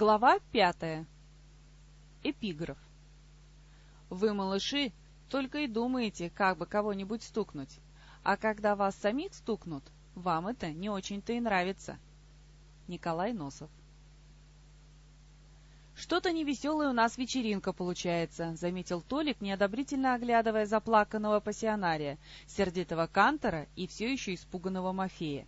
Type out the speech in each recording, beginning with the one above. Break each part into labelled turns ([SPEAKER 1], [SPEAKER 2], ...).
[SPEAKER 1] Глава пятая. Эпиграф. Вы, малыши, только и думаете, как бы кого-нибудь стукнуть, а когда вас самих стукнут, вам это не очень-то и нравится. Николай Носов. «Что-то невеселая у нас вечеринка получается», — заметил Толик, неодобрительно оглядывая заплаканного пассионария, сердитого кантора и все еще испуганного Мафея.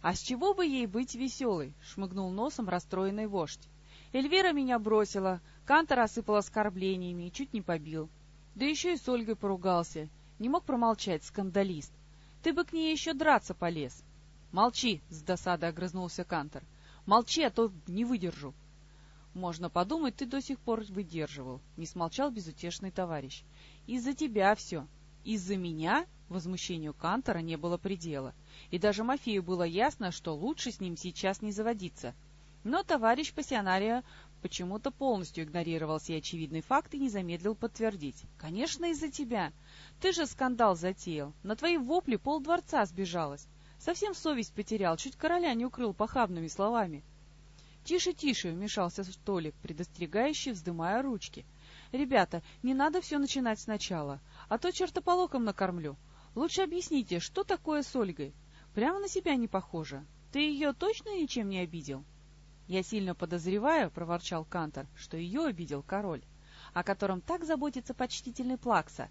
[SPEAKER 1] «А с чего бы ей быть веселой?» — шмыгнул носом расстроенный вождь. «Эльвира меня бросила, Кантор осыпал оскорблениями и чуть не побил. Да еще и с Ольгой поругался. Не мог промолчать, скандалист. Ты бы к ней еще драться полез». «Молчи!» — с досадой огрызнулся Кантор. «Молчи, а то не выдержу». «Можно подумать, ты до сих пор выдерживал», — не смолчал безутешный товарищ. «Из-за тебя все. Из-за меня?» Возмущению Кантора не было предела и даже Мафею было ясно, что лучше с ним сейчас не заводиться. Но товарищ пассионария почему-то полностью игнорировал сей очевидный факт и не замедлил подтвердить. «Конечно, из-за тебя. Ты же скандал затеял. На твои вопли полдворца сбежалось. Совсем совесть потерял, чуть короля не укрыл похабными словами». «Тише, тише!» — вмешался Столик, предостерегающий, вздымая ручки. «Ребята, не надо все начинать сначала, а то чертополоком накормлю. Лучше объясните, что такое с Ольгой? Прямо на себя не похоже. Ты ее точно ничем не обидел? — Я сильно подозреваю, — проворчал Кантор, — что ее обидел король, о котором так заботится почтительный Плакса.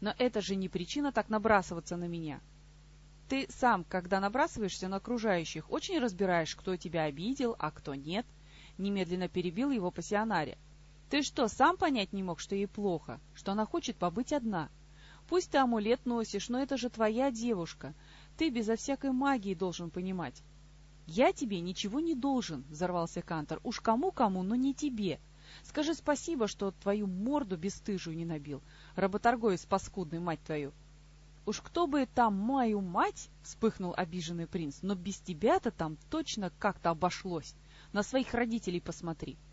[SPEAKER 1] Но это же не причина так набрасываться на меня. Ты сам, когда набрасываешься на окружающих, очень разбираешь, кто тебя обидел, а кто нет. Немедленно перебил его пассионаре. Ты что, сам понять не мог, что ей плохо, что она хочет побыть одна? Пусть ты амулет носишь, но это же твоя девушка. Ты безо всякой магии должен понимать. — Я тебе ничего не должен, — взорвался Кантор. — Уж кому-кому, но не тебе. Скажи спасибо, что твою морду бесстыжую не набил. Работорговец паскудный, мать твою. — Уж кто бы там мою мать, — вспыхнул обиженный принц, — но без тебя-то там точно как-то обошлось. На своих родителей посмотри. —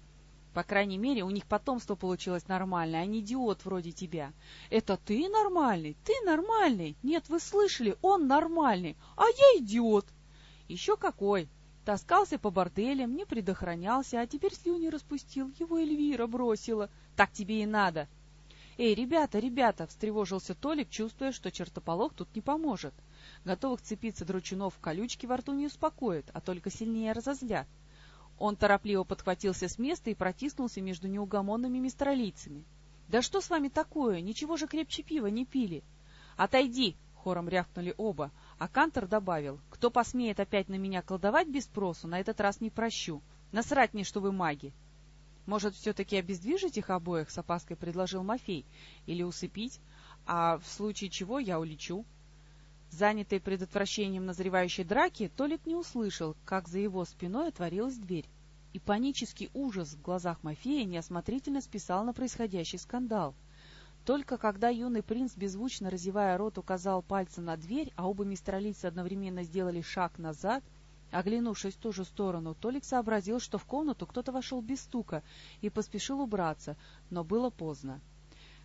[SPEAKER 1] по крайней мере, у них потомство получилось нормальное, а не идиот вроде тебя. Это ты нормальный? Ты нормальный? Нет, вы слышали, он нормальный, а я идиот. Еще какой. Таскался по борделям, не предохранялся, а теперь слюни распустил, его Эльвира бросила. Так тебе и надо. Эй, ребята, ребята, встревожился Толик, чувствуя, что чертополох тут не поможет. Готовых цепиться дручунов в колючки во рту не успокоит, а только сильнее разозлят. Он торопливо подхватился с места и протиснулся между неугомонными мистралийцами. — Да что с вами такое? Ничего же крепче пива не пили. — Отойди! — хором рявкнули оба, а Кантор добавил. — Кто посмеет опять на меня колдовать без спросу, на этот раз не прощу. Насрать мне, что вы маги. — Может, все-таки обездвижить их обоих? — с опаской предложил Мафей. — Или усыпить? А в случае чего я улечу. Занятый предотвращением назревающей драки, Толик не услышал, как за его спиной отворилась дверь, и панический ужас в глазах Мафея неосмотрительно списал на происходящий скандал. Только когда юный принц, беззвучно разевая рот, указал пальцем на дверь, а оба мистралицы одновременно сделали шаг назад, оглянувшись в ту же сторону, Толик сообразил, что в комнату кто-то вошел без стука и поспешил убраться, но было поздно.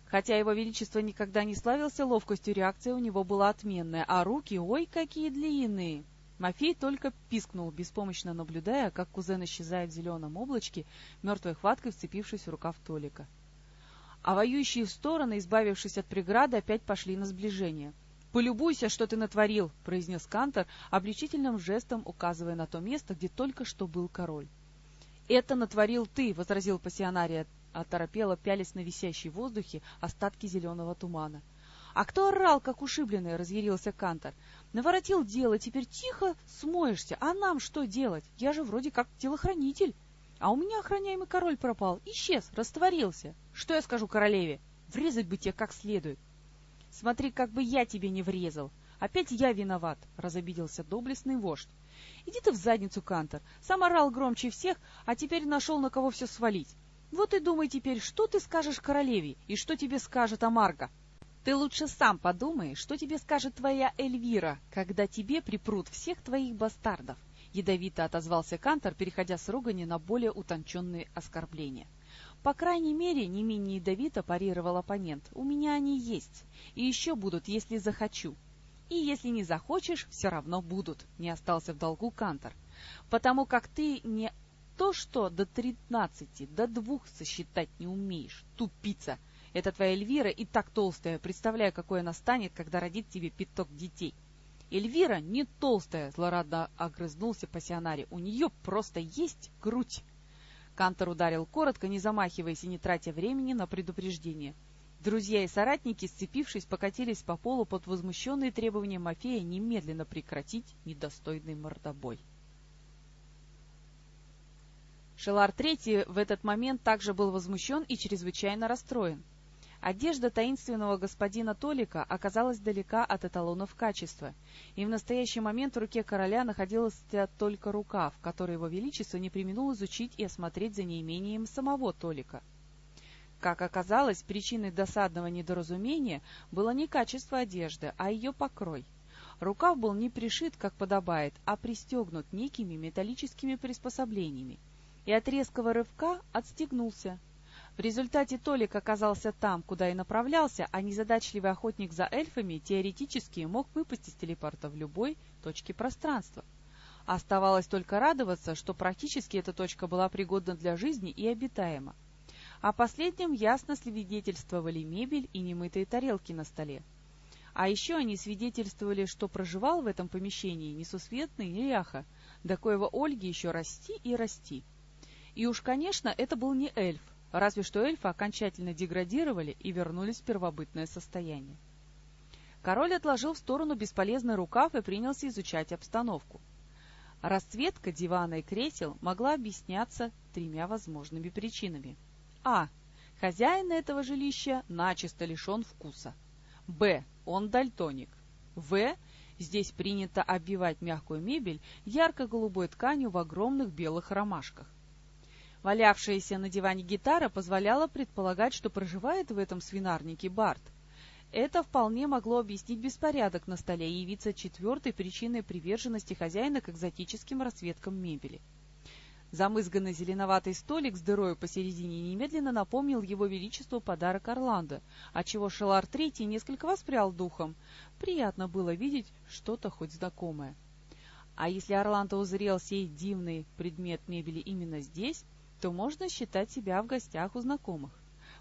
[SPEAKER 1] Хотя его величество никогда не славился ловкостью, реакция у него была отменная, а руки, ой, какие длинные! Мафей только пискнул, беспомощно наблюдая, как кузен исчезает в зеленом облачке, мертвой хваткой вцепившись в рукав Толика. А воюющие стороны, избавившись от преграды, опять пошли на сближение. «Полюбуйся, что ты натворил!» — произнес Кантор, обличительным жестом указывая на то место, где только что был король. «Это натворил ты!» — возразил пассионария оторопело пялись на висящий в воздухе остатки зеленого тумана. — А кто орал, как ушибленный? — разъярился Кантор. — Наворотил дело, теперь тихо смоешься. А нам что делать? Я же вроде как телохранитель. А у меня охраняемый король пропал, исчез, растворился. Что я скажу королеве? Врезать бы тебе как следует. — Смотри, как бы я тебе не врезал. Опять я виноват, — разобиделся доблестный вождь. — Иди ты в задницу, Кантор. Сам орал громче всех, а теперь нашел на кого все свалить. Вот и думай теперь, что ты скажешь королеве и что тебе скажет Амарго. Ты лучше сам подумай, что тебе скажет твоя Эльвира, когда тебе припрут всех твоих бастардов. Ядовито отозвался Кантор, переходя с ругани на более утонченные оскорбления. По крайней мере, не менее ядовито парировал оппонент. У меня они есть. И еще будут, если захочу. И если не захочешь, все равно будут. Не остался в долгу Кантор. Потому как ты не то что до тринадцати, до двух сосчитать не умеешь, тупица! Это твоя Эльвира и так толстая, представляю, какой она станет, когда родит тебе пяток детей. Эльвира не толстая, злорадно огрызнулся пассионаре, у нее просто есть грудь. Кантор ударил коротко, не замахиваясь и не тратя времени на предупреждение. Друзья и соратники, сцепившись, покатились по полу под возмущенные требования Мафея немедленно прекратить недостойный мордобой. Шелар Третий в этот момент также был возмущен и чрезвычайно расстроен. Одежда таинственного господина Толика оказалась далека от эталонов качества, и в настоящий момент в руке короля находился только рукав, который его величество не применул изучить и осмотреть за неимением самого Толика. Как оказалось, причиной досадного недоразумения было не качество одежды, а ее покрой. Рукав был не пришит, как подобает, а пристегнут некими металлическими приспособлениями, и от резкого рывка отстегнулся, в результате Толик оказался там, куда и направлялся, а незадачливый охотник за эльфами теоретически мог выпасть из телепорта в любой точке пространства. Оставалось только радоваться, что практически эта точка была пригодна для жизни и обитаема. О последнем ясно свидетельствовали мебель и немытые тарелки на столе. А еще они свидетельствовали, что проживал в этом помещении несусветный неряха, до коего Ольге еще расти и расти. И уж, конечно, это был не эльф, разве что эльфы окончательно деградировали и вернулись в первобытное состояние. Король отложил в сторону бесполезный рукав и принялся изучать обстановку. Расцветка дивана и кресел могла объясняться тремя возможными причинами. А. Хозяин этого жилища начисто лишен вкуса. Б. Он дальтоник. В. Здесь принято обвивать мягкую мебель ярко-голубой тканью в огромных белых ромашках. Валявшаяся на диване гитара позволяла предполагать, что проживает в этом свинарнике Барт. Это вполне могло объяснить беспорядок на столе и явиться четвертой причиной приверженности хозяина к экзотическим расцветкам мебели. Замызганный зеленоватый столик с дырой посередине немедленно напомнил его величеству подарок Орландо, отчего Шелар Третий несколько воспрял духом. Приятно было видеть что-то хоть знакомое. А если Орландо узрел сей дивный предмет мебели именно здесь, то можно считать себя в гостях у знакомых.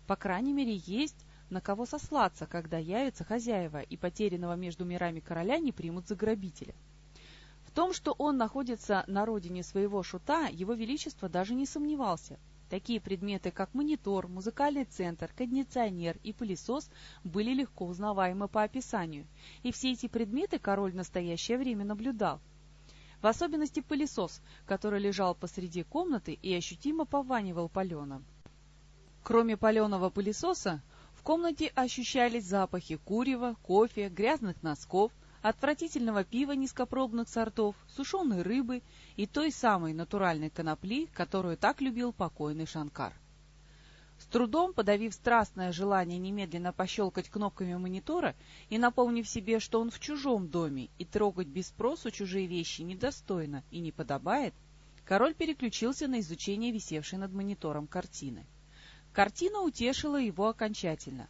[SPEAKER 1] По крайней мере, есть на кого сослаться, когда явятся хозяева, и потерянного между мирами короля не примут за грабителя. В том, что он находится на родине своего шута, его величество даже не сомневался. Такие предметы, как монитор, музыкальный центр, кондиционер и пылесос, были легко узнаваемы по описанию, и все эти предметы король в настоящее время наблюдал – в особенности пылесос, который лежал посреди комнаты и ощутимо пованивал паленым. Кроме паленого пылесоса, в комнате ощущались запахи курева, кофе, грязных носков, отвратительного пива низкопробных сортов, сушеной рыбы и той самой натуральной конопли, которую так любил покойный Шанкар. С трудом подавив страстное желание немедленно пощелкать кнопками монитора и напомнив себе, что он в чужом доме и трогать без спросу чужие вещи недостойно и не подобает, король переключился на изучение висевшей над монитором картины. Картина утешила его окончательно.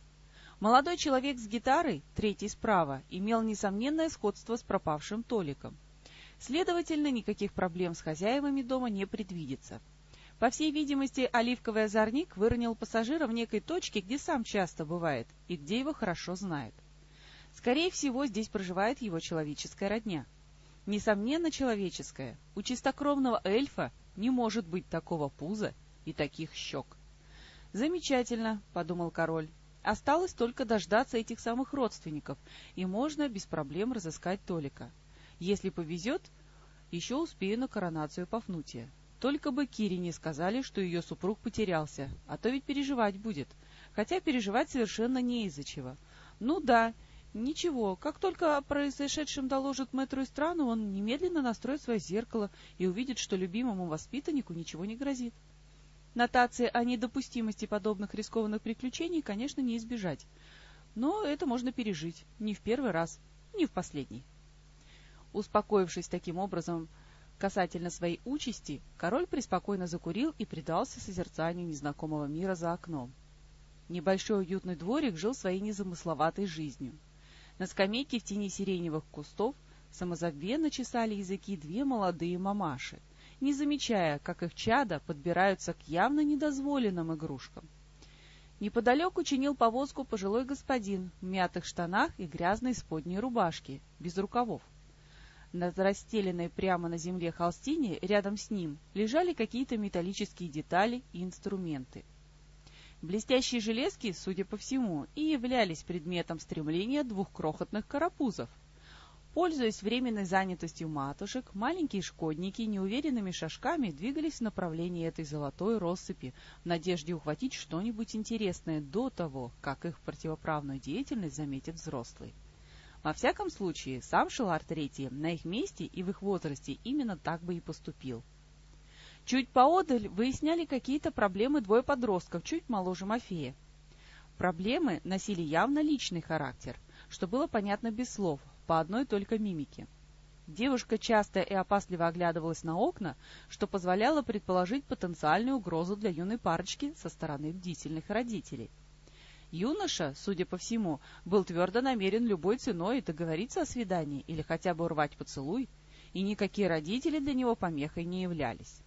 [SPEAKER 1] Молодой человек с гитарой, третий справа, имел несомненное сходство с пропавшим Толиком. Следовательно, никаких проблем с хозяевами дома не предвидится. По всей видимости, оливковый озорник выронил пассажира в некой точке, где сам часто бывает и где его хорошо знают. Скорее всего, здесь проживает его человеческая родня. Несомненно, человеческая. У чистокровного эльфа не может быть такого пуза и таких щек. «Замечательно», — подумал король. «Осталось только дождаться этих самых родственников, и можно без проблем разыскать Толика. Если повезет, еще успею на коронацию Пафнутия. Только бы Кире не сказали, что ее супруг потерялся, а то ведь переживать будет. Хотя переживать совершенно не из-за чего. Ну да, ничего, как только о произошедшем доложит мэтру и страну, он немедленно настроит свое зеркало и увидит, что любимому воспитаннику ничего не грозит. Нотации о недопустимости подобных рискованных приключений, конечно, не избежать. Но это можно пережить. Не в первый раз, не в последний. Успокоившись таким образом, Касательно своей участи, король преспокойно закурил и предался созерцанию незнакомого мира за окном. Небольшой уютный дворик жил своей незамысловатой жизнью. На скамейке в тени сиреневых кустов самозабвенно чесали языки две молодые мамаши, не замечая, как их чада подбираются к явно недозволенным игрушкам. Неподалеку чинил повозку пожилой господин в мятых штанах и грязной сподней рубашке, без рукавов. На расстеленной прямо на земле холстине рядом с ним лежали какие-то металлические детали и инструменты. Блестящие железки, судя по всему, и являлись предметом стремления двух крохотных карапузов — Пользуясь временной занятостью матушек, маленькие шкодники неуверенными шажками двигались в направлении этой золотой россыпи в надежде ухватить что-нибудь интересное до того, как их противоправную деятельность заметит взрослый. Во всяком случае, сам Шелар Третий на их месте и в их возрасте именно так бы и поступил. Чуть поодаль выясняли какие-то проблемы двое подростков, чуть моложе Мафея. Проблемы носили явно личный характер, что было понятно без слов, по одной только мимике. Девушка часто и опасливо оглядывалась на окна, что позволяло предположить потенциальную угрозу для юной парочки со стороны бдительных родителей. Юноша, судя по всему, был твердо намерен любой ценой договориться о свидании или хотя бы урвать поцелуй, и никакие родители для него помехой не являлись.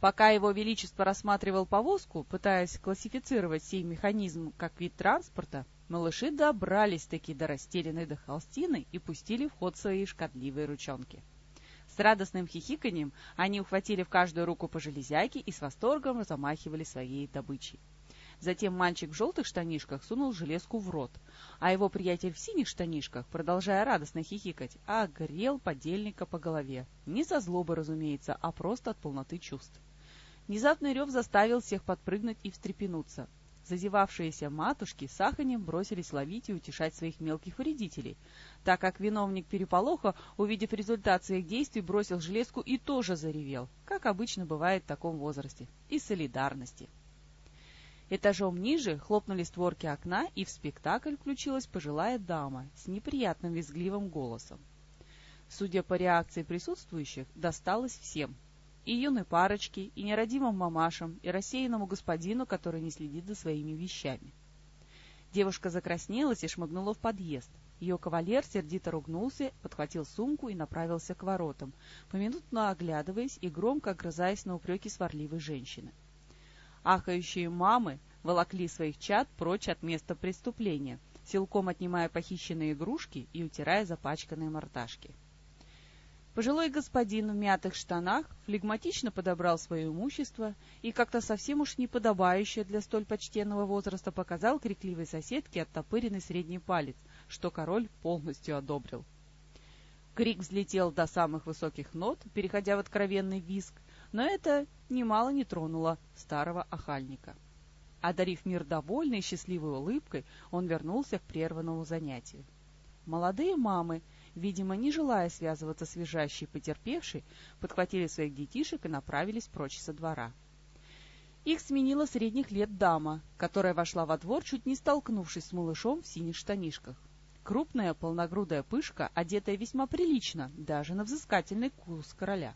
[SPEAKER 1] Пока его величество рассматривал повозку, пытаясь классифицировать сей механизм как вид транспорта, Малыши добрались-таки до растерянной до холстины и пустили в ход свои шкодливые ручонки. С радостным хихиканьем они ухватили в каждую руку по железяке и с восторгом замахивали своей добычей. Затем мальчик в желтых штанишках сунул железку в рот, а его приятель в синих штанишках, продолжая радостно хихикать, огрел подельника по голове. Не за злобы, разумеется, а просто от полноты чувств. Внезапный рев заставил всех подпрыгнуть и встрепенуться. Зазевавшиеся матушки с аханем бросились ловить и утешать своих мелких вредителей, так как виновник переполоха, увидев результат своих действий, бросил железку и тоже заревел, как обычно бывает в таком возрасте, из солидарности. Этажом ниже хлопнули створки окна, и в спектакль включилась пожилая дама с неприятным визгливым голосом. Судя по реакции присутствующих, досталось всем — и юной парочке, и нерадимым мамашам, и рассеянному господину, который не следит за своими вещами. Девушка закраснелась и шмыгнула в подъезд. Ее кавалер сердито ругнулся, подхватил сумку и направился к воротам, поминутно оглядываясь и громко огрызаясь на упреки сварливой женщины. Ахающие мамы волокли своих чад прочь от места преступления, силком отнимая похищенные игрушки и утирая запачканные мордашки. Пожилой господин в мятых штанах флегматично подобрал свое имущество и как-то совсем уж неподобающе для столь почтенного возраста показал крикливой соседке оттопыренный средний палец, что король полностью одобрил. Крик взлетел до самых высоких нот, переходя в откровенный визг, но это немало не тронуло старого охальника. Одарив мир довольной и счастливой улыбкой, он вернулся к прерванному занятию. Молодые мамы — видимо, не желая связываться с визжащей потерпевшей, подхватили своих детишек и направились прочь со двора. Их сменила средних лет дама, которая вошла во двор, чуть не столкнувшись с малышом в синих штанишках. Крупная полногрудая пышка, одетая весьма прилично, даже на взыскательный курс короля.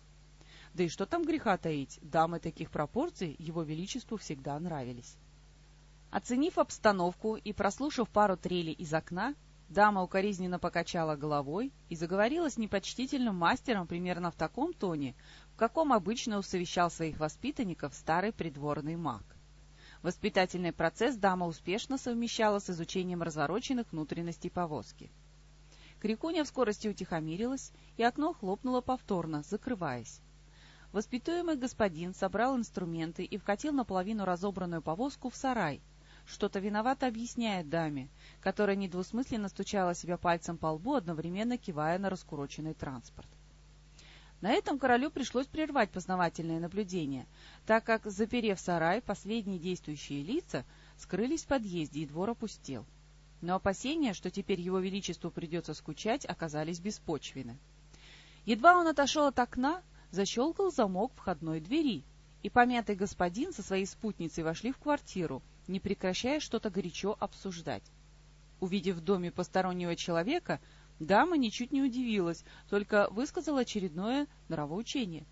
[SPEAKER 1] Да и что там греха таить, дамы таких пропорций его величеству всегда нравились. Оценив обстановку и прослушав пару трелей из окна, Дама укоризненно покачала головой и заговорила с непочтительным мастером примерно в таком тоне, в каком обычно усовещал своих воспитанников старый придворный маг. Воспитательный процесс дама успешно совмещала с изучением развороченных внутренностей повозки. Крикуня в скорости утихомирилась, и окно хлопнуло повторно, закрываясь. Воспитуемый господин собрал инструменты и вкатил наполовину разобранную повозку в сарай, что-то виновато объясняет даме, которая недвусмысленно стучала себя пальцем по лбу, одновременно кивая на раскуроченный транспорт. На этом королю пришлось прервать познавательные наблюдения, так как, заперев сарай, последние действующие лица скрылись в подъезде, и двор опустел. Но опасения, что теперь его величеству придется скучать, оказались беспочвены. Едва он отошел от окна, защелкал замок входной двери, и помятый господин со своей спутницей вошли в квартиру, не прекращая что-то горячо обсуждать. Увидев в доме постороннего человека, дама ничуть не удивилась, только высказала очередное нравоучение.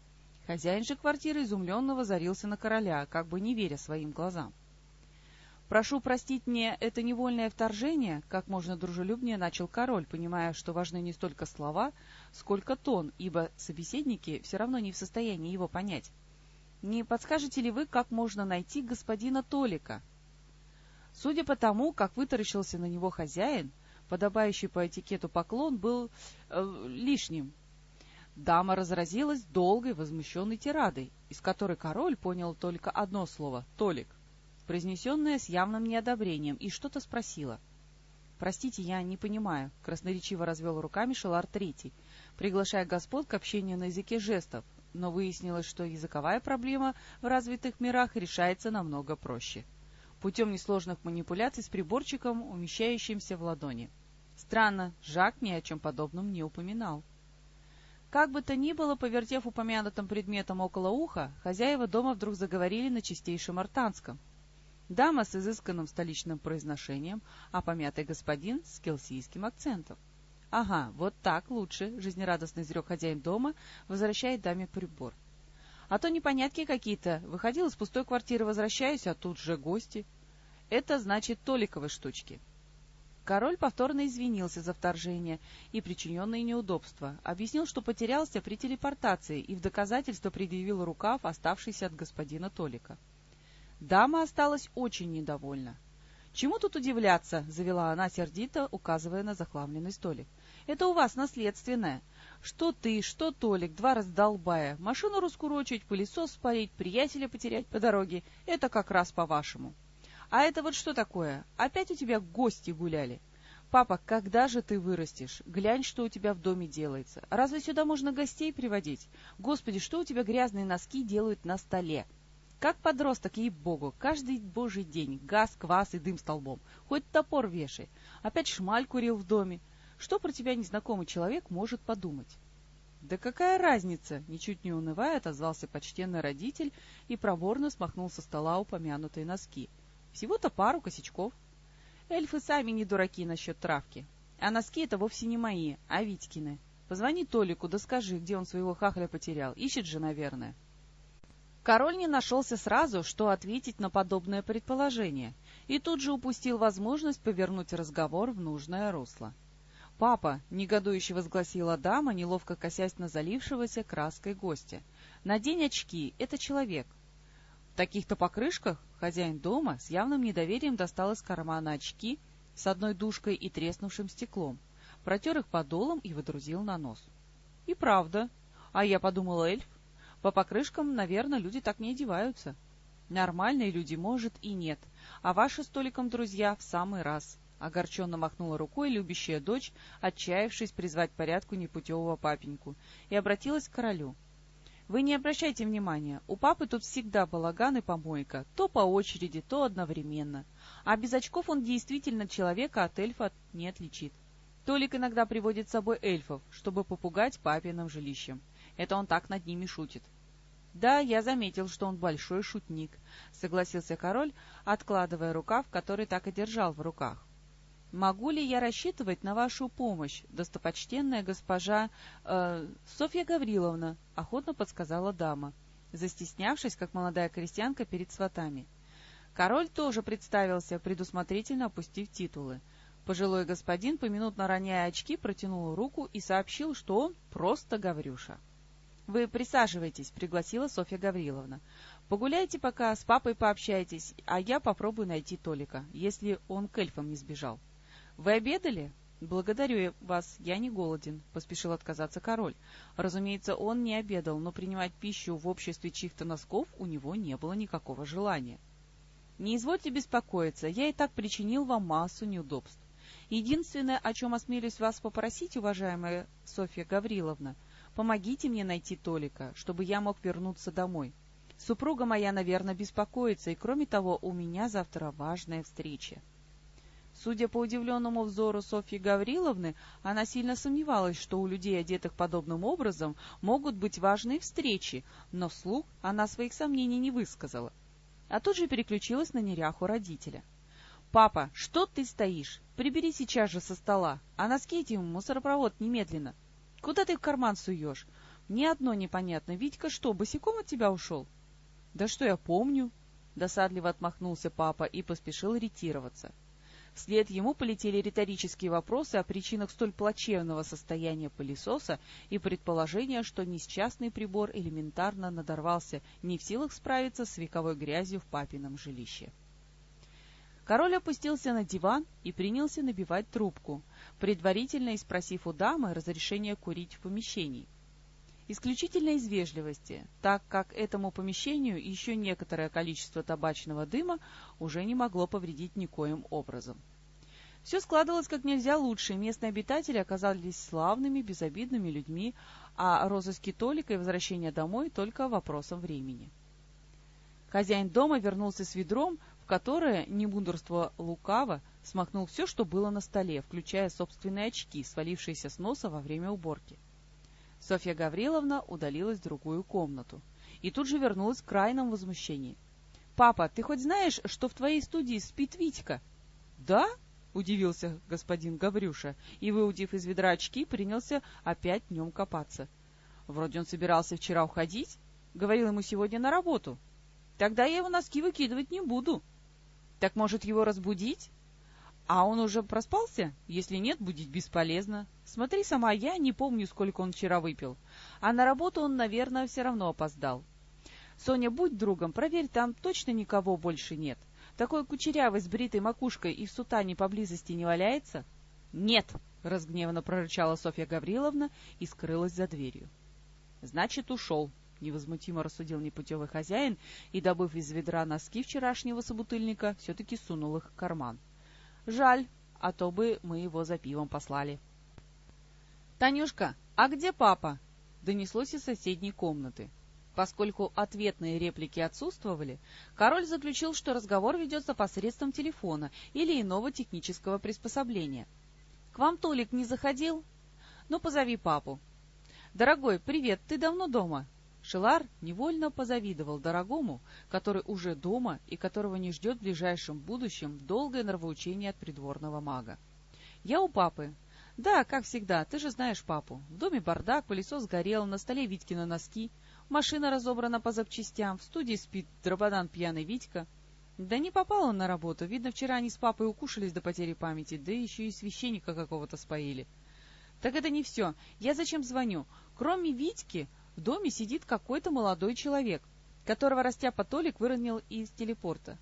[SPEAKER 1] Хозяин же квартиры изумленно возорился на короля, как бы не веря своим глазам. «Прошу простить мне это невольное вторжение», — как можно дружелюбнее начал король, понимая, что важны не столько слова, сколько тон, ибо собеседники все равно не в состоянии его понять. «Не подскажете ли вы, как можно найти господина Толика?» Судя по тому, как вытаращился на него хозяин, подобающий по этикету поклон был э, лишним. Дама разразилась долгой возмущенной тирадой, из которой король понял только одно слово — «Толик», произнесенное с явным неодобрением, и что-то спросила. «Простите, я не понимаю», — красноречиво развел руками Шелар Третий, приглашая господ к общению на языке жестов, но выяснилось, что языковая проблема в развитых мирах решается намного проще путем несложных манипуляций с приборчиком, умещающимся в ладони. Странно, Жак ни о чем подобном не упоминал. Как бы то ни было, повертев упомянутым предметом около уха, хозяева дома вдруг заговорили на чистейшем артанском. Дама с изысканным столичным произношением, а помятый господин с келсийским акцентом. — Ага, вот так лучше, — жизнерадостно изрек хозяин дома, возвращает даме прибор. А то непонятки какие-то. Выходил из пустой квартиры, возвращаюсь, а тут же гости. Это значит толиковые штучки. Король повторно извинился за вторжение и причиненные неудобства, объяснил, что потерялся при телепортации и в доказательство предъявил рукав, оставшийся от господина Толика. Дама осталась очень недовольна. «Чему тут удивляться?» — завела она сердито, указывая на захламленный столик. «Это у вас наследственное. Что ты, что Толик, два раздолбая. Машину раскурочить, пылесос спалить, приятеля потерять по дороге — это как раз по-вашему. А это вот что такое? Опять у тебя гости гуляли? Папа, когда же ты вырастешь? Глянь, что у тебя в доме делается. Разве сюда можно гостей приводить? Господи, что у тебя грязные носки делают на столе? Как подросток, ей-богу, каждый божий день газ, квас и дым столбом. Хоть топор вешай. Опять шмаль курил в доме. Что про тебя незнакомый человек может подумать? «Да какая разница?» — ничуть не унывая, отозвался почтенный родитель и проворно смахнул со стола упомянутые носки. «Всего-то пару косячков. Эльфы сами не дураки насчет травки. А носки это вовсе не мои, а Витькины. Позвони Толику, да скажи, где он своего хахля потерял. Ищет же, наверное». Король не нашелся сразу, что ответить на подобное предположение, и тут же упустил возможность повернуть разговор в нужное русло. «Папа!» — негодующе возгласила дама, неловко косясь на залившегося краской гостя. «Надень очки, это человек». В таких-то покрышках хозяин дома с явным недоверием достал из кармана очки с одной дужкой и треснувшим стеклом, протер их подолом и выдрузил на нос. «И правда. А я подумала, эльф. По покрышкам, наверное, люди так не одеваются. Нормальные люди, может, и нет, а ваши столиком друзья в самый раз». Огорченно махнула рукой любящая дочь, отчаявшись призвать порядку непутевого папеньку, и обратилась к королю. «Вы не обращайте внимания, у папы тут всегда балаган и помойка, то по очереди, то одновременно. А без очков он действительно человека от эльфа не отличит. Толик иногда приводит с собой эльфов, чтобы попугать папиным жилищем. Это он так над ними шутит». «Да, я заметил, что он большой шутник», — согласился король, откладывая рукав, который так и держал в руках. «Могу ли я рассчитывать на вашу помощь, достопочтенная госпожа э, Софья Гавриловна?» — охотно подсказала дама, застеснявшись, как молодая крестьянка перед сватами. Король тоже представился, предусмотрительно опустив титулы. Пожилой господин, поминутно роняя очки, протянул руку и сообщил, что он просто Гаврюша. «Вы присаживайтесь», — пригласила Софья Гавриловна. «Погуляйте пока, с папой пообщайтесь, а я попробую найти Толика, если он к эльфам не сбежал». «Вы обедали?» «Благодарю вас, я не голоден», — поспешил отказаться король. Разумеется, он не обедал, но принимать пищу в обществе чьих-то носков у него не было никакого желания. «Не извольте беспокоиться, я и так причинил вам массу неудобств. Единственное, о чем осмелюсь вас попросить, уважаемая Софья Гавриловна, помогите мне найти Толика, чтобы я мог вернуться домой. Супруга моя, наверное, беспокоится, и кроме того, у меня завтра важная встреча». Судя по удивленному взору Софьи Гавриловны, она сильно сомневалась, что у людей, одетых подобным образом, могут быть важные встречи, но вслух она своих сомнений не высказала. А тут же переключилась на неряху родителя. «Папа, что ты стоишь? Прибери сейчас же со стола, а носки эти мусоропровод немедленно. Куда ты в карман суешь? Мне одно непонятно, Витька что, босиком от тебя ушел?» «Да что я помню?» досадливо отмахнулся папа и поспешил ретироваться. Вслед ему полетели риторические вопросы о причинах столь плачевного состояния пылесоса и предположение, что несчастный прибор элементарно надорвался, не в силах справиться с вековой грязью в папином жилище. Король опустился на диван и принялся набивать трубку, предварительно спросив у дамы разрешение курить в помещении. Исключительно из вежливости, так как этому помещению еще некоторое количество табачного дыма уже не могло повредить никоим образом. Все складывалось как нельзя лучше, местные обитатели оказались славными, безобидными людьми, а розыски Толика и возвращение домой только вопросом времени. Хозяин дома вернулся с ведром, которое, не мудрство лукаво, смахнул все, что было на столе, включая собственные очки, свалившиеся с носа во время уборки. Софья Гавриловна удалилась в другую комнату и тут же вернулась в крайнем возмущении. — Папа, ты хоть знаешь, что в твоей студии спит Витька? — Да? — удивился господин Гаврюша и, выудив из ведра очки, принялся опять в копаться. — Вроде он собирался вчера уходить. Говорил ему сегодня на работу. Тогда я его носки выкидывать не буду. — Так, может, его разбудить? А он уже проспался? Если нет, будить бесполезно. Смотри сама, я не помню, сколько он вчера выпил. А на работу он, наверное, все равно опоздал. Соня, будь другом, проверь, там точно никого больше нет. Такой кучерявый с бритой макушкой и в сутане поблизости не валяется? Нет, разгневанно прорычала Софья Гавриловна и скрылась за дверью. Значит, ушел, невозмутимо рассудил непутевый хозяин и, добыв из ведра носки вчерашнего собутыльника, все-таки сунул их в карман. Жаль, а то бы мы его за пивом послали. «Танюшка, а где папа?» — донеслось из соседней комнаты. Поскольку ответные реплики отсутствовали, король заключил, что разговор ведется посредством телефона или иного технического приспособления. «К вам Толик не заходил?» «Ну, позови папу». «Дорогой, привет, ты давно дома?» Шелар невольно позавидовал дорогому, который уже дома и которого не ждет в ближайшем будущем долгое нравоучение от придворного мага. «Я у папы». «Да, как всегда, ты же знаешь папу. В доме бардак, пылесос сгорел, на столе Витькина носки, машина разобрана по запчастям, в студии спит дрободан пьяный Витька». Да не попал он на работу. Видно, вчера они с папой укушались до потери памяти, да еще и священника какого-то споили. Так это не все. Я зачем звоню? Кроме Витьки, в доме сидит какой-то молодой человек, которого растяпа Толик выронил из телепорта.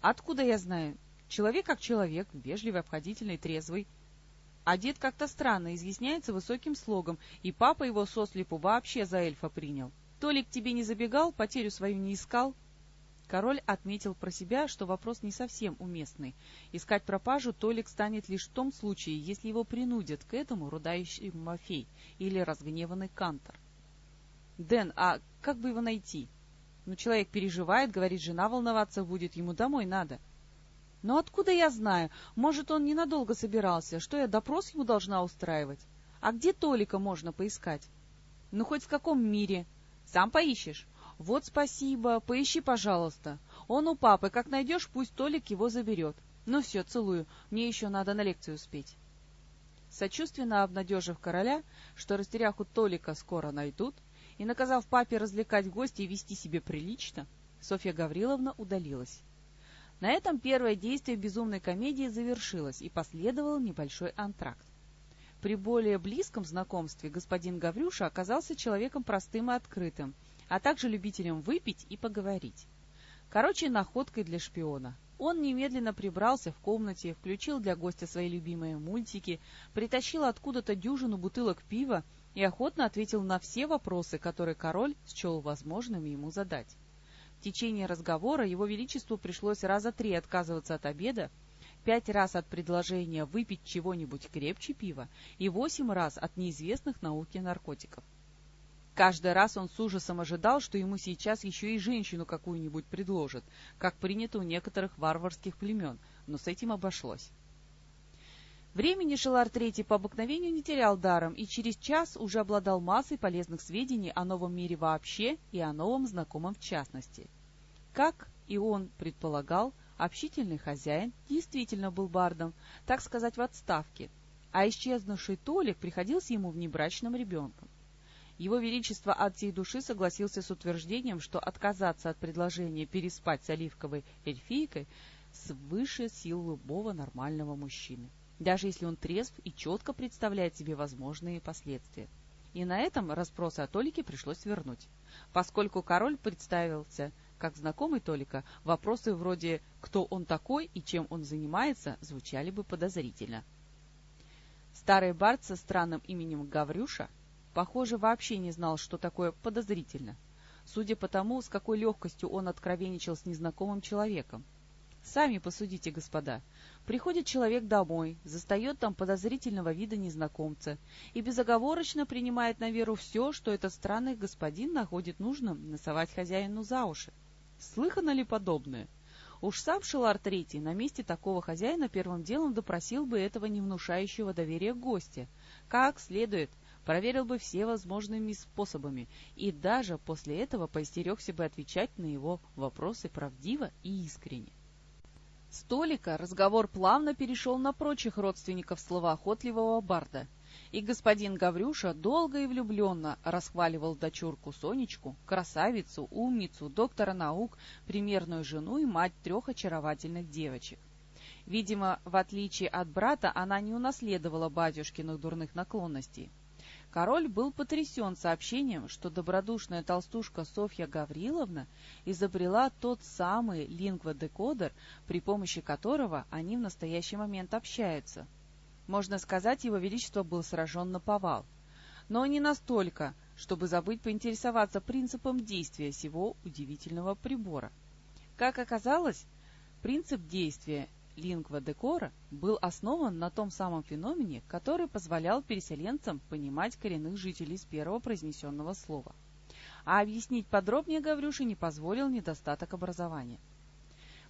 [SPEAKER 1] Откуда я знаю? Человек как человек, вежливый, обходительный, трезвый. Одет как-то странно, изъясняется высоким слогом, и папа его сослепу вообще за эльфа принял. Толик тебе не забегал, потерю свою не искал? Король отметил про себя, что вопрос не совсем уместный. Искать пропажу Толик станет лишь в том случае, если его принудят к этому рудающий Мафей или разгневанный Кантор. Дэн, а как бы его найти? Ну, человек переживает, говорит, жена волноваться будет, ему домой надо. Но откуда я знаю? Может, он ненадолго собирался, что я допрос ему должна устраивать? А где Толика можно поискать? Ну, хоть в каком мире? Сам поищешь? Вот спасибо, поищи, пожалуйста. Он у папы, как найдешь, пусть Толик его заберет. Ну все, целую, мне еще надо на лекцию успеть. Сочувственно обнадежив короля, что растеряху Толика скоро найдут, и, наказав папе развлекать гостей и вести себя прилично, Софья Гавриловна удалилась. На этом первое действие безумной комедии завершилось, и последовал небольшой антракт. При более близком знакомстве господин Гаврюша оказался человеком простым и открытым, а также любителем выпить и поговорить. Короче, находкой для шпиона. Он немедленно прибрался в комнате, включил для гостя свои любимые мультики, притащил откуда-то дюжину бутылок пива и охотно ответил на все вопросы, которые король счел возможным ему задать. В течение разговора его величеству пришлось раза три отказываться от обеда, пять раз от предложения выпить чего-нибудь крепче пива и восемь раз от неизвестных науке наркотиков. Каждый раз он с ужасом ожидал, что ему сейчас еще и женщину какую-нибудь предложат, как принято у некоторых варварских племен, но с этим обошлось. Времени Шелар Третий по обыкновению не терял даром и через час уже обладал массой полезных сведений о новом мире вообще и о новом знакомом в частности. Как и он предполагал, общительный хозяин действительно был бардом, так сказать, в отставке, а исчезнувший Толик приходился ему внебрачным ребенком. Его Величество от всей души согласился с утверждением, что отказаться от предложения переспать с оливковой эльфийкой свыше сил любого нормального мужчины, даже если он трезв и четко представляет себе возможные последствия. И на этом расспросы о Толике пришлось вернуть. Поскольку король представился как знакомый Толика, вопросы вроде «кто он такой и чем он занимается» звучали бы подозрительно. Старый бард со странным именем Гаврюша Похоже, вообще не знал, что такое подозрительно, судя по тому, с какой легкостью он откровенничал с незнакомым человеком. Сами посудите, господа. Приходит человек домой, застает там подозрительного вида незнакомца и безоговорочно принимает на веру все, что этот странный господин находит нужным насовать хозяину за уши. Слыхано ли подобное? Уж сам Шелар Третий на месте такого хозяина первым делом допросил бы этого невнушающего доверия гостя, как следует, проверил бы все возможными способами и даже после этого поистерегся бы отвечать на его вопросы правдиво и искренне. Столика разговор плавно перешел на прочих родственников словоохотливого барда, и господин Гаврюша долго и влюбленно расхваливал дочурку Сонечку, красавицу, умницу, доктора наук, примерную жену и мать трех очаровательных девочек. Видимо, в отличие от брата, она не унаследовала батюшкиных дурных наклонностей. Король был потрясен сообщением, что добродушная толстушка Софья Гавриловна изобрела тот самый лингводекодер, при помощи которого они в настоящий момент общаются. Можно сказать, его величество был сражен на повал. Но не настолько, чтобы забыть поинтересоваться принципом действия сего удивительного прибора. Как оказалось, принцип действия лингва декора был основан на том самом феномене, который позволял переселенцам понимать коренных жителей с первого произнесенного слова. А объяснить подробнее Гаврюше не позволил недостаток образования.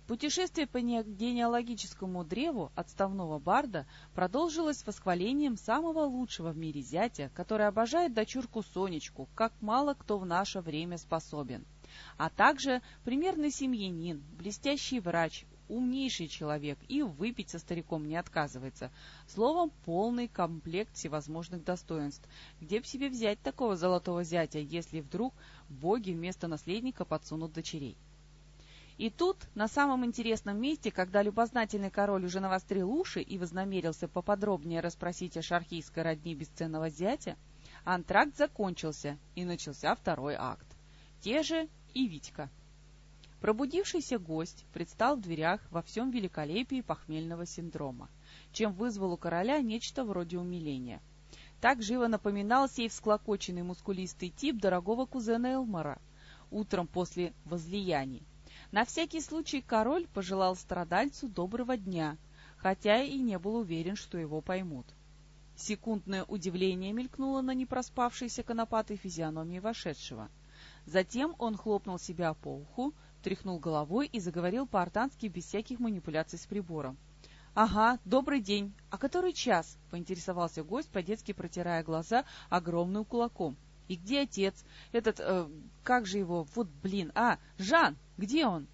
[SPEAKER 1] Путешествие по генеалогическому древу отставного барда продолжилось восхвалением самого лучшего в мире зятя, который обожает дочурку Сонечку, как мало кто в наше время способен, а также примерный семьянин, блестящий врач, умнейший человек и выпить со стариком не отказывается. Словом, полный комплект всевозможных достоинств. Где б себе взять такого золотого зятя, если вдруг боги вместо наследника подсунут дочерей? И тут, на самом интересном месте, когда любознательный король уже навострил уши и вознамерился поподробнее расспросить о шархийской родни бесценного зятя, антракт закончился, и начался второй акт. Те же и Витька. Пробудившийся гость предстал в дверях во всем великолепии похмельного синдрома, чем вызвал у короля нечто вроде умиления. Так живо напоминал сей всклокоченный мускулистый тип дорогого кузена Элмара утром после возлияний. На всякий случай король пожелал страдальцу доброго дня, хотя и не был уверен, что его поймут. Секундное удивление мелькнуло на непроспавшейся конопатой физиономии вошедшего. Затем он хлопнул себя по уху, тряхнул головой и заговорил по-артански без всяких манипуляций с прибором. «Ага, добрый день. А который час?» — поинтересовался гость, по-детски протирая глаза огромным кулаком. «И где отец? Этот... Э, как же его? Вот блин! А, Жан! Где он?»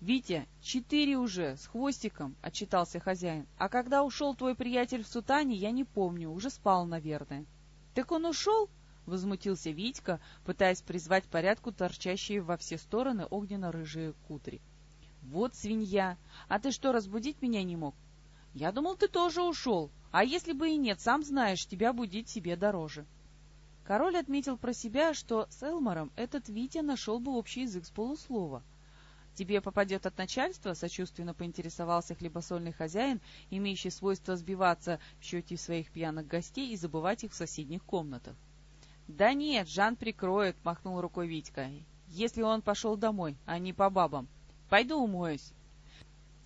[SPEAKER 1] «Витя, четыре уже, с хвостиком», — отчитался хозяин. «А когда ушел твой приятель в сутане, я не помню, уже спал, наверное». «Так он ушел?» — возмутился Витька, пытаясь призвать порядку торчащие во все стороны огненно-рыжие кудри. «Вот свинья! А ты что, разбудить меня не мог?» «Я думал, ты тоже ушел. А если бы и нет, сам знаешь, тебя будить себе дороже». Король отметил про себя, что с Элмором этот Витя нашел бы общий язык с полуслова. «Тебе попадет от начальства?» — сочувственно поинтересовался хлебосольный хозяин, имеющий свойство сбиваться в счете своих пьяных гостей и забывать их в соседних комнатах. «Да нет, Жан прикроет», — махнул рукой Витька. «Если он пошел домой, а не по бабам. Пойду умоюсь».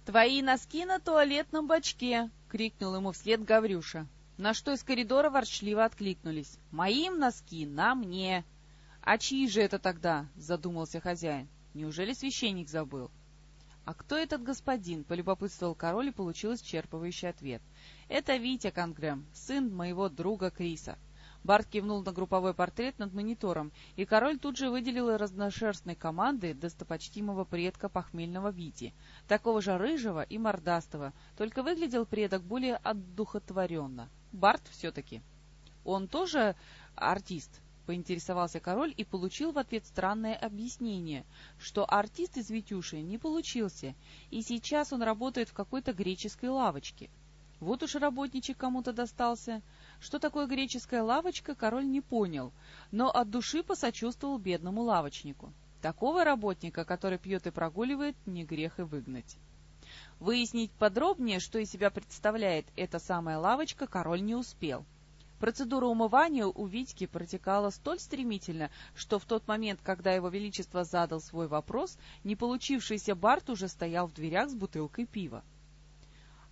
[SPEAKER 1] «Твои носки на туалетном бачке!» — крикнул ему вслед Гаврюша. На что из коридора ворчливо откликнулись. «Моим носки на мне!» «А чьи же это тогда?» — задумался хозяин. «Неужели священник забыл?» «А кто этот господин?» — полюбопытствовал король и получил исчерпывающий ответ. «Это Витя Конгрэм, сын моего друга Криса. Барт кивнул на групповой портрет над монитором, и король тут же выделил разношерстной команды достопочтимого предка похмельного Вити, такого же рыжего и мордастого, только выглядел предок более одухотворенно. Барт все-таки. Он тоже артист? — поинтересовался король и получил в ответ странное объяснение, что артист из Витюши не получился, и сейчас он работает в какой-то греческой лавочке. Вот уж работничек кому-то достался. Что такое греческая лавочка, король не понял, но от души посочувствовал бедному лавочнику. Такого работника, который пьет и прогуливает, не грех и выгнать. Выяснить подробнее, что из себя представляет эта самая лавочка, король не успел. Процедура умывания у Витьки протекала столь стремительно, что в тот момент, когда его величество задал свой вопрос, не получившийся Барт уже стоял в дверях с бутылкой пива.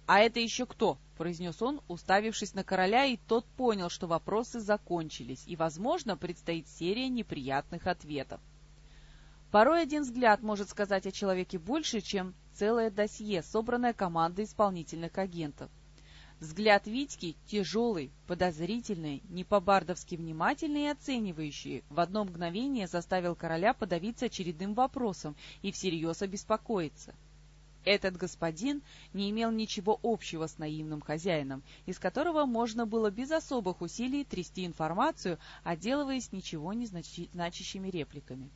[SPEAKER 1] «А это еще кто?» — произнес он, уставившись на короля, и тот понял, что вопросы закончились, и, возможно, предстоит серия неприятных ответов. Порой один взгляд может сказать о человеке больше, чем целое досье, собранное командой исполнительных агентов. Взгляд Витьки, тяжелый, подозрительный, не по-бардовски внимательный и оценивающий, в одно мгновение заставил короля подавиться очередным вопросом и всерьез обеспокоиться. Этот господин не имел ничего общего с наивным хозяином, из которого можно было без особых усилий трясти информацию, отделываясь ничего не значащими репликами.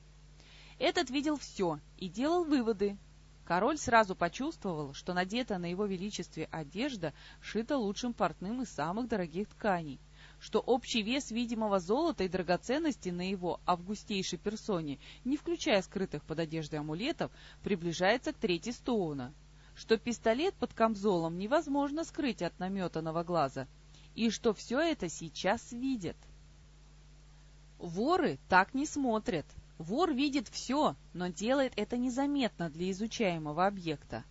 [SPEAKER 1] Этот видел все и делал выводы, Король сразу почувствовал, что надета на его величестве одежда шита лучшим портным из самых дорогих тканей, что общий вес видимого золота и драгоценностей на его августейшей персоне, не включая скрытых под одеждой амулетов, приближается к трети стоуна, что пистолет под камзолом невозможно скрыть от наметанного глаза, и что все это сейчас видят. Воры так не смотрят, Вор видит все, но делает это незаметно для изучаемого объекта.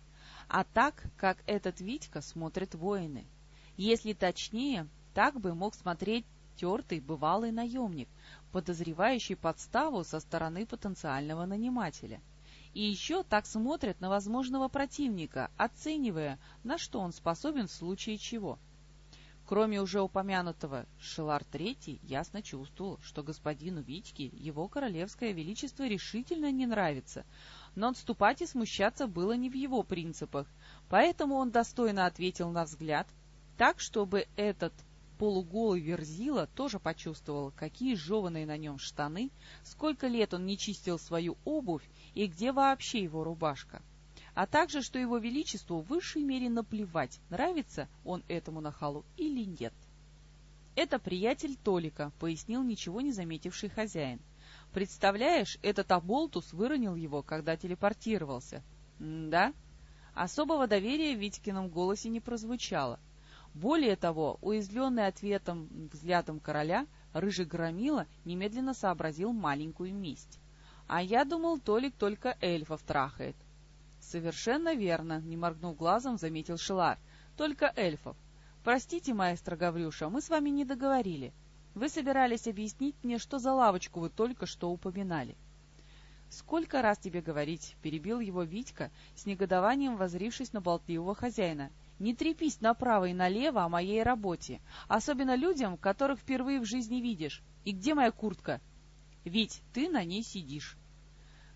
[SPEAKER 1] А так, как этот Витька смотрят воины. Если точнее, так бы мог смотреть тертый бывалый наемник, подозревающий подставу со стороны потенциального нанимателя. И еще так смотрят на возможного противника, оценивая, на что он способен в случае чего. Кроме уже упомянутого, Шелар III ясно чувствовал, что господину Витьке его королевское величество решительно не нравится, но отступать и смущаться было не в его принципах, поэтому он достойно ответил на взгляд, так, чтобы этот полуголый верзила тоже почувствовал, какие жеванные на нем штаны, сколько лет он не чистил свою обувь и где вообще его рубашка а также, что его величеству в высшей мере наплевать, нравится он этому нахалу или нет. «Это приятель Толика», — пояснил ничего не заметивший хозяин. «Представляешь, этот оболтус выронил его, когда телепортировался». «Да?» Особого доверия в Витькином голосе не прозвучало. Более того, уязвленный ответом взглядом короля, рыжий громила немедленно сообразил маленькую месть. «А я думал, Толик только эльфов трахает. «Совершенно верно», — не моргнув глазом, заметил Шилар. «Только эльфов. Простите, маэстро Гаврюша, мы с вами не договорили. Вы собирались объяснить мне, что за лавочку вы только что упоминали». «Сколько раз тебе говорить?» — перебил его Витька, с негодованием возрившись на болтливого хозяина. «Не трепись направо и налево о моей работе, особенно людям, которых впервые в жизни видишь. И где моя куртка?» «Вить, ты на ней сидишь».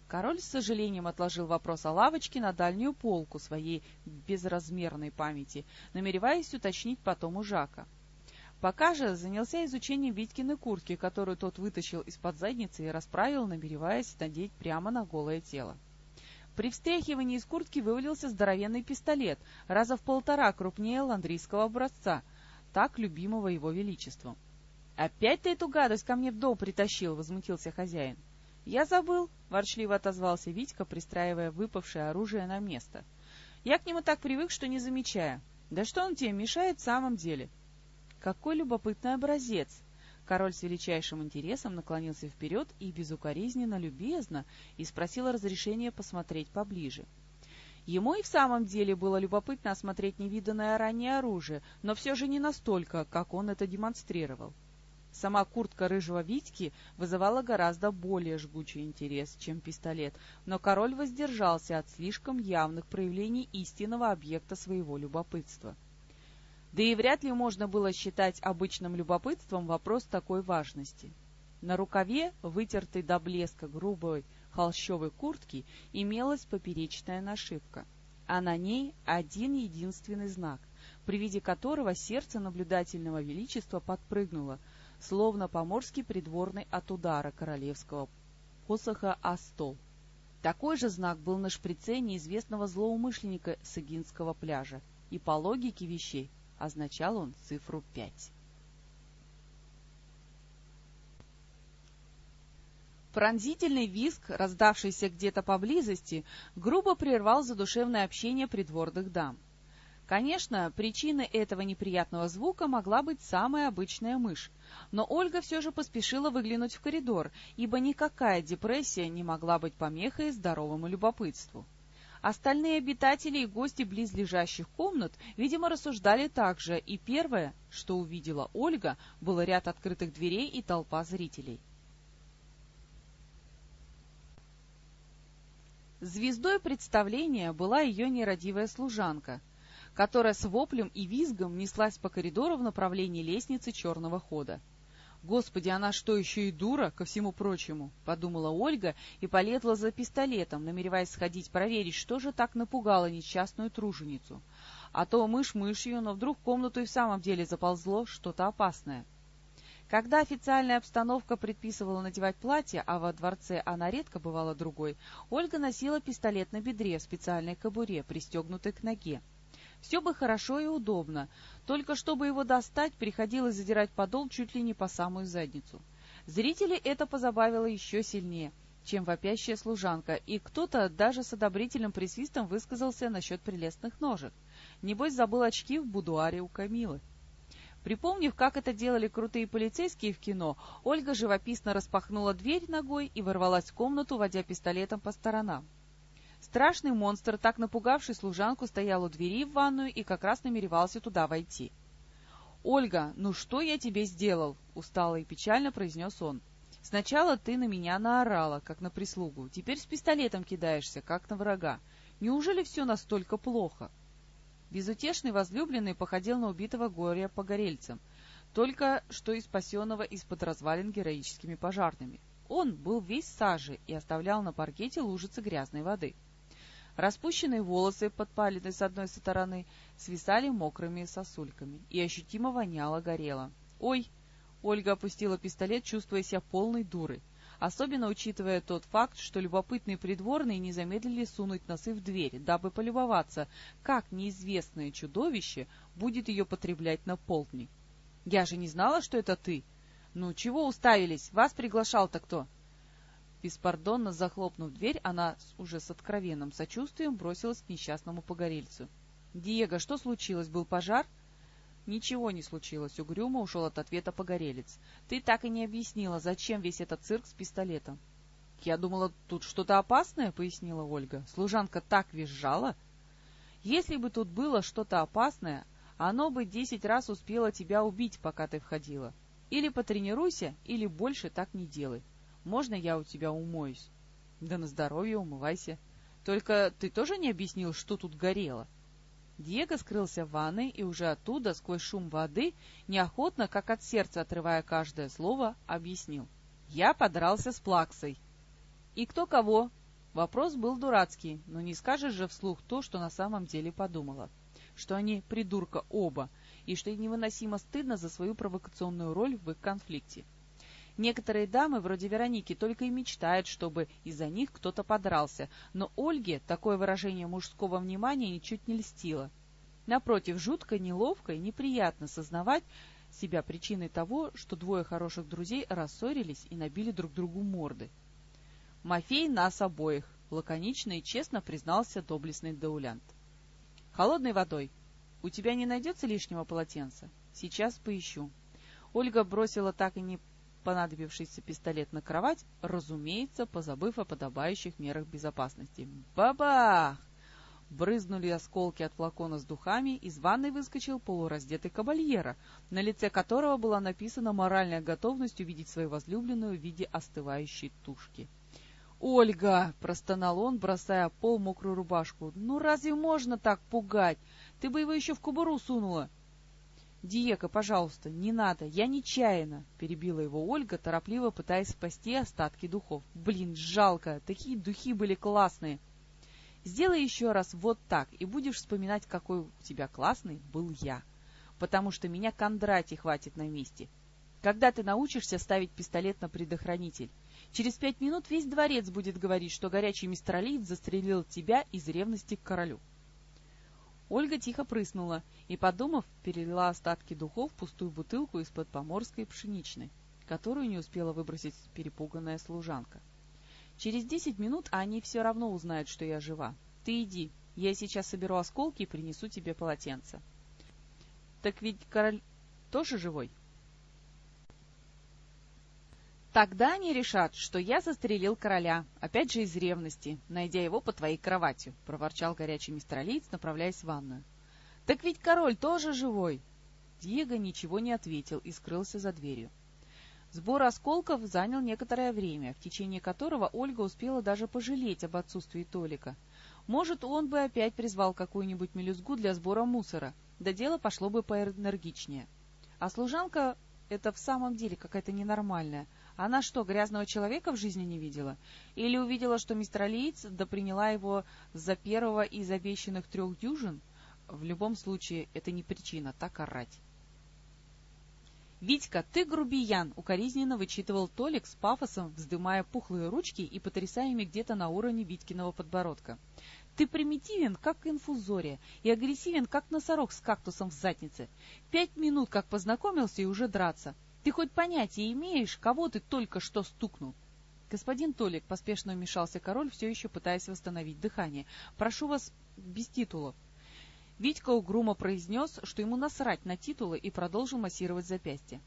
[SPEAKER 1] Король с сожалением отложил вопрос о лавочке на дальнюю полку своей безразмерной памяти, намереваясь уточнить потом у Жака. Пока же занялся изучением Витькиной куртки, которую тот вытащил из-под задницы и расправил, намереваясь надеть прямо на голое тело. При встряхивании из куртки вывалился здоровенный пистолет, раза в полтора крупнее ландрийского образца, так любимого его величеством. «Опять ты эту гадость ко мне в дом притащил!» — возмутился хозяин. «Я забыл», — ворчливо отозвался Витька, пристраивая выпавшее оружие на место. «Я к нему так привык, что не замечаю. Да что он тебе мешает в самом деле?» «Какой любопытный образец!» Король с величайшим интересом наклонился вперед и безукоризненно любезно и спросил разрешения посмотреть поближе. Ему и в самом деле было любопытно осмотреть невиданное ранее оружие, но все же не настолько, как он это демонстрировал. Сама куртка рыжего Витьки вызывала гораздо более жгучий интерес, чем пистолет, но король воздержался от слишком явных проявлений истинного объекта своего любопытства. Да и вряд ли можно было считать обычным любопытством вопрос такой важности. На рукаве, вытертой до блеска грубой холщовой куртки, имелась поперечная нашивка, а на ней один единственный знак, при виде которого сердце наблюдательного величества подпрыгнуло — словно поморский придворный от удара королевского посоха о стол. Такой же знак был на шприце неизвестного злоумышленника с Игинского пляжа, и по логике вещей означал он цифру пять. Пронзительный визг, раздавшийся где-то поблизости, грубо прервал задушевное общение придворных дам. Конечно, причиной этого неприятного звука могла быть самая обычная мышь, но Ольга все же поспешила выглянуть в коридор, ибо никакая депрессия не могла быть помехой здоровому любопытству. Остальные обитатели и гости близлежащих комнат, видимо, рассуждали так же, и первое, что увидела Ольга, было ряд открытых дверей и толпа зрителей. Звездой представления была ее нерадивая служанка, которая с воплем и визгом неслась по коридору в направлении лестницы черного хода. «Господи, она что, еще и дура, ко всему прочему?» — подумала Ольга и полезла за пистолетом, намереваясь сходить проверить, что же так напугало несчастную труженицу. А то мышь мышью, но вдруг в комнату и в самом деле заползло что-то опасное. Когда официальная обстановка предписывала надевать платье, а во дворце она редко бывала другой, Ольга носила пистолет на бедре в специальной кобуре, пристегнутой к ноге. Все бы хорошо и удобно, только чтобы его достать, приходилось задирать подол чуть ли не по самую задницу. Зрители это позабавило еще сильнее, чем вопящая служанка, и кто-то даже с одобрительным присвистом высказался насчет прелестных ножек. Небось забыл очки в будуаре у Камилы. Припомнив, как это делали крутые полицейские в кино, Ольга живописно распахнула дверь ногой и ворвалась в комнату, водя пистолетом по сторонам. Страшный монстр, так напугавший служанку, стоял у двери в ванную и как раз намеревался туда войти. «Ольга, ну что я тебе сделал?» — устало и печально произнес он. «Сначала ты на меня наорала, как на прислугу, теперь с пистолетом кидаешься, как на врага. Неужели все настолько плохо?» Безутешный возлюбленный походил на убитого горя погорельцем, только что и спасенного из-под развалин героическими пожарными. Он был весь сажи и оставлял на паркете лужицы грязной воды. Распущенные волосы, подпаленные с одной стороны, свисали мокрыми сосульками, и ощутимо воняло горело. «Ой!» — Ольга опустила пистолет, чувствуя себя полной дурой особенно учитывая тот факт, что любопытные придворные не замедлили сунуть носы в дверь, дабы полюбоваться, как неизвестное чудовище будет ее потреблять на полдник. «Я же не знала, что это ты!» «Ну, чего уставились? Вас приглашал-то кто?» Беспардонно захлопнув дверь, она уже с откровенным сочувствием бросилась к несчастному погорельцу. «Диего, что случилось? Был пожар?» «Ничего не случилось», — угрюмо ушел от ответа погорелец. «Ты так и не объяснила, зачем весь этот цирк с пистолетом». «Я думала, тут что-то опасное», — пояснила Ольга. «Служанка так визжала». «Если бы тут было что-то опасное, оно бы десять раз успело тебя убить, пока ты входила. Или потренируйся, или больше так не делай. Можно я у тебя умоюсь?» «Да на здоровье умывайся. Только ты тоже не объяснил, что тут горело?» Диего скрылся в ванной и уже оттуда, сквозь шум воды, неохотно, как от сердца отрывая каждое слово, объяснил. «Я подрался с Плаксой». «И кто кого?» Вопрос был дурацкий, но не скажешь же вслух то, что на самом деле подумала. Что они придурка оба, и что невыносимо стыдно за свою провокационную роль в их конфликте. Некоторые дамы, вроде Вероники, только и мечтают, чтобы из-за них кто-то подрался, но Ольге такое выражение мужского внимания ничуть не льстило. Напротив, жутко, неловко и неприятно сознавать себя причиной того, что двое хороших друзей рассорились и набили друг другу морды. «Мафей нас обоих», — лаконично и честно признался доблестный Даулянт. «Холодной водой. У тебя не найдется лишнего полотенца? Сейчас поищу». Ольга бросила так и не понадобившийся пистолет на кровать, разумеется, позабыв о подобающих мерах безопасности. Бабах! Брызнули осколки от флакона с духами, из ванной выскочил полураздетый кабальера, на лице которого была написана моральная готовность увидеть свою возлюбленную в виде остывающей тушки. «Ольга!» — простонал он, бросая пол мокрую рубашку. «Ну разве можно так пугать? Ты бы его еще в кобуру сунула!» «Диего, пожалуйста, не надо, я нечаянно!» — перебила его Ольга, торопливо пытаясь спасти остатки духов. «Блин, жалко, такие духи были классные!» «Сделай еще раз вот так, и будешь вспоминать, какой у тебя классный был я, потому что меня Кондратий хватит на месте!» Когда ты научишься ставить пистолет на предохранитель? Через пять минут весь дворец будет говорить, что горячий мистралиец застрелил тебя из ревности к королю. Ольга тихо прыснула и, подумав, перелила остатки духов в пустую бутылку из-под поморской пшеничной, которую не успела выбросить перепуганная служанка. Через десять минут они все равно узнают, что я жива. Ты иди, я сейчас соберу осколки и принесу тебе полотенце. Так ведь король тоже живой? Тогда они решат, что я застрелил короля, опять же из ревности, найдя его по твоей кроватью, — проворчал горячий мистер Алиец, направляясь в ванную. — Так ведь король тоже живой! Диего ничего не ответил и скрылся за дверью. Сбор осколков занял некоторое время, в течение которого Ольга успела даже пожалеть об отсутствии Толика. Может, он бы опять призвал какую-нибудь мелюзгу для сбора мусора, да дело пошло бы поэнергичнее. А служанка — это в самом деле какая-то ненормальная — она что, грязного человека в жизни не видела? Или увидела, что мистер Алиец да его за первого из обещанных трех дюжин? В любом случае, это не причина так орать. «Витька, ты грубиян!» — укоризненно вычитывал Толик с пафосом, вздымая пухлые ручки и потрясая ими где-то на уровне Витькиного подбородка. «Ты примитивен, как инфузория, и агрессивен, как носорог с кактусом в заднице. Пять минут, как познакомился, и уже драться. Ты хоть понятия имеешь, кого ты только что стукнул? Господин Толик, поспешно вмешался король, все еще пытаясь восстановить дыхание. Прошу вас без титулов. Витька угрумо произнес, что ему насрать на титулы и продолжил массировать запястье.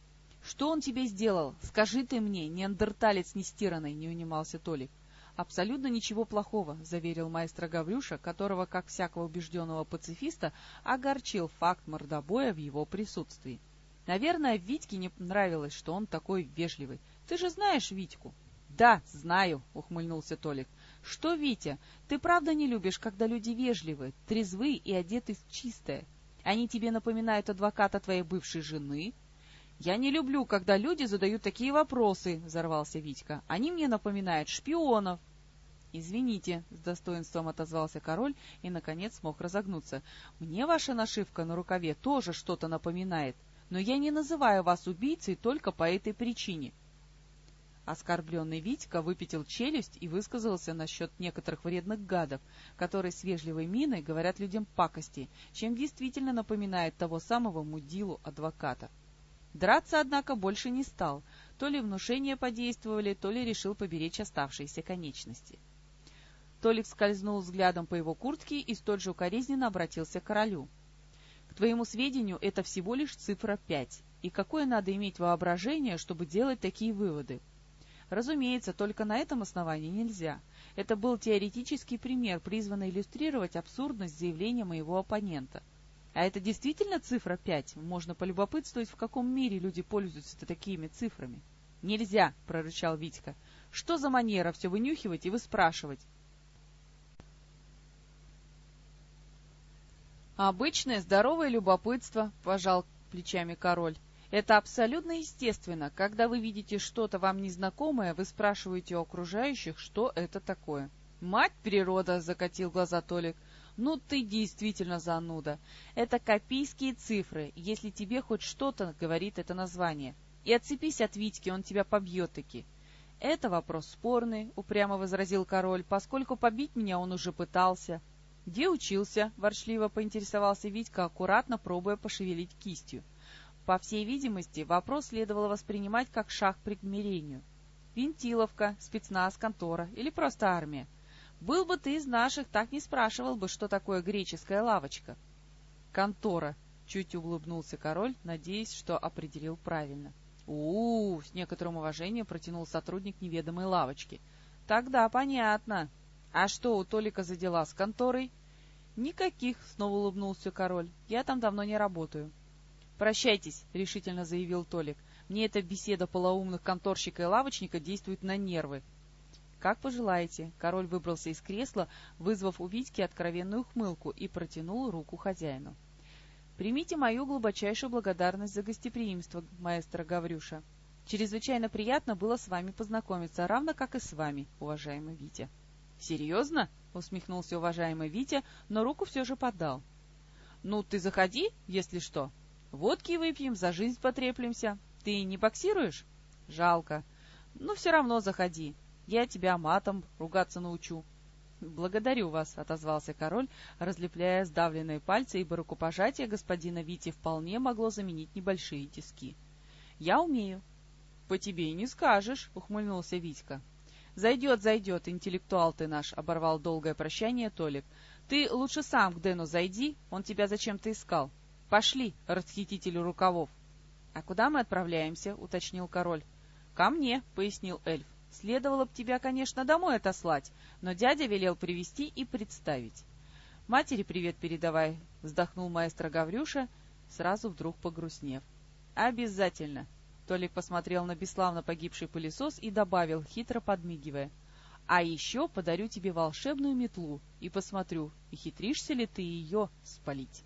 [SPEAKER 1] «Что он тебе сделал? Скажи ты мне, неандерталец нестиранный!» — не унимался Толик. «Абсолютно ничего плохого», — заверил маэстро Гаврюша, которого, как всякого убежденного пацифиста, огорчил факт мордобоя в его присутствии. Наверное, Витьке не нравилось, что он такой вежливый. Ты же знаешь Витьку? Да, знаю, ухмыльнулся Толик. Что, Витя, ты правда не любишь, когда люди вежливы, трезвы и одеты в чистое? Они тебе напоминают адвоката твоей бывшей жены? Я не люблю, когда люди задают такие вопросы, взорвался Витька. Они мне напоминают шпионов. «Извините», — с достоинством отозвался король и, наконец, смог разогнуться. «Мне ваша нашивка на рукаве тоже что-то напоминает но я не называю вас убийцей только по этой причине. Оскорбленный Витька выпятил челюсть и высказался насчет некоторых вредных гадов, которые с вежливой миной говорят людям пакости, чем действительно напоминает того самого мудилу-адвоката. Драться, однако, больше не стал, то ли внушения подействовали, то ли решил поберечь оставшиеся конечности. Толик скользнул взглядом по его куртке и столь же укоризненно обратился к королю. Твоему сведению, это всего лишь цифра 5. И какое надо иметь воображение, чтобы делать такие выводы? Разумеется, только на этом основании нельзя. Это был теоретический пример, призванный иллюстрировать абсурдность заявления моего оппонента. А это действительно цифра 5? Можно полюбопытствовать, в каком мире люди пользуются такими цифрами. «Нельзя!» — прорычал Витька. «Что за манера все вынюхивать и выспрашивать? «Обычное здоровое любопытство», — пожал плечами король. «Это абсолютно естественно. Когда вы видите что-то вам незнакомое, вы спрашиваете у окружающих, что это такое». «Мать природа!» — закатил глаза Толик. «Ну ты действительно зануда. Это копийские цифры, если тебе хоть что-то говорит это название. И отцепись от Витьки, он тебя побьет-таки». «Это вопрос спорный», — упрямо возразил король, «поскольку побить меня он уже пытался». «Где учился?» — ворчливо поинтересовался Витька, аккуратно пробуя пошевелить кистью. По всей видимости, вопрос следовало воспринимать как шаг к примирению. Винтиловка, спецназ, контора или просто армия. Был бы ты из наших, так не спрашивал бы, что такое греческая лавочка. Контора, чуть улыбнулся король, надеясь, что определил правильно. -у, -у с некоторым уважением протянул сотрудник неведомой лавочки. Тогда понятно. «А что у Толика за дела с конторой?» «Никаких», — снова улыбнулся король. «Я там давно не работаю». «Прощайтесь», — решительно заявил Толик. «Мне эта беседа полоумных конторщика и лавочника действует на нервы». «Как пожелаете». Король выбрался из кресла, вызвав у Витьки откровенную хмылку и протянул руку хозяину. «Примите мою глубочайшую благодарность за гостеприимство, маэстро Гаврюша. Чрезвычайно приятно было с вами познакомиться, равно как и с вами, уважаемый Витя». «Серьезно?» — усмехнулся уважаемый Витя, но руку все же подал. «Ну, ты заходи, если что. Водки выпьем, за жизнь потреплемся. Ты не боксируешь? Жалко. Ну, все равно заходи. Я тебя матом ругаться научу. «Благодарю вас», — отозвался король, разлепляя сдавленные пальцы, ибо рукопожатие господина Вити вполне могло заменить небольшие тиски. «Я умею». «По тебе и не скажешь», — ухмыльнулся Витька. «Зайдет, зайдет, интеллектуал ты наш», — оборвал долгое прощание Толик. «Ты лучше сам к Дэну зайди, он тебя зачем-то искал. Пошли, расхитителю рукавов». «А куда мы отправляемся?» — уточнил король. «Ко мне», — пояснил эльф. Следовало бы тебя, конечно, домой отослать, но дядя велел привести и представить. «Матери привет передавай», — вздохнул маэстро Гаврюша, сразу вдруг погрустнев. «Обязательно!» — Толик посмотрел на бесславно погибший пылесос и добавил, хитро подмигивая. «А еще подарю тебе волшебную метлу и посмотрю, хитришься ли ты ее спалить».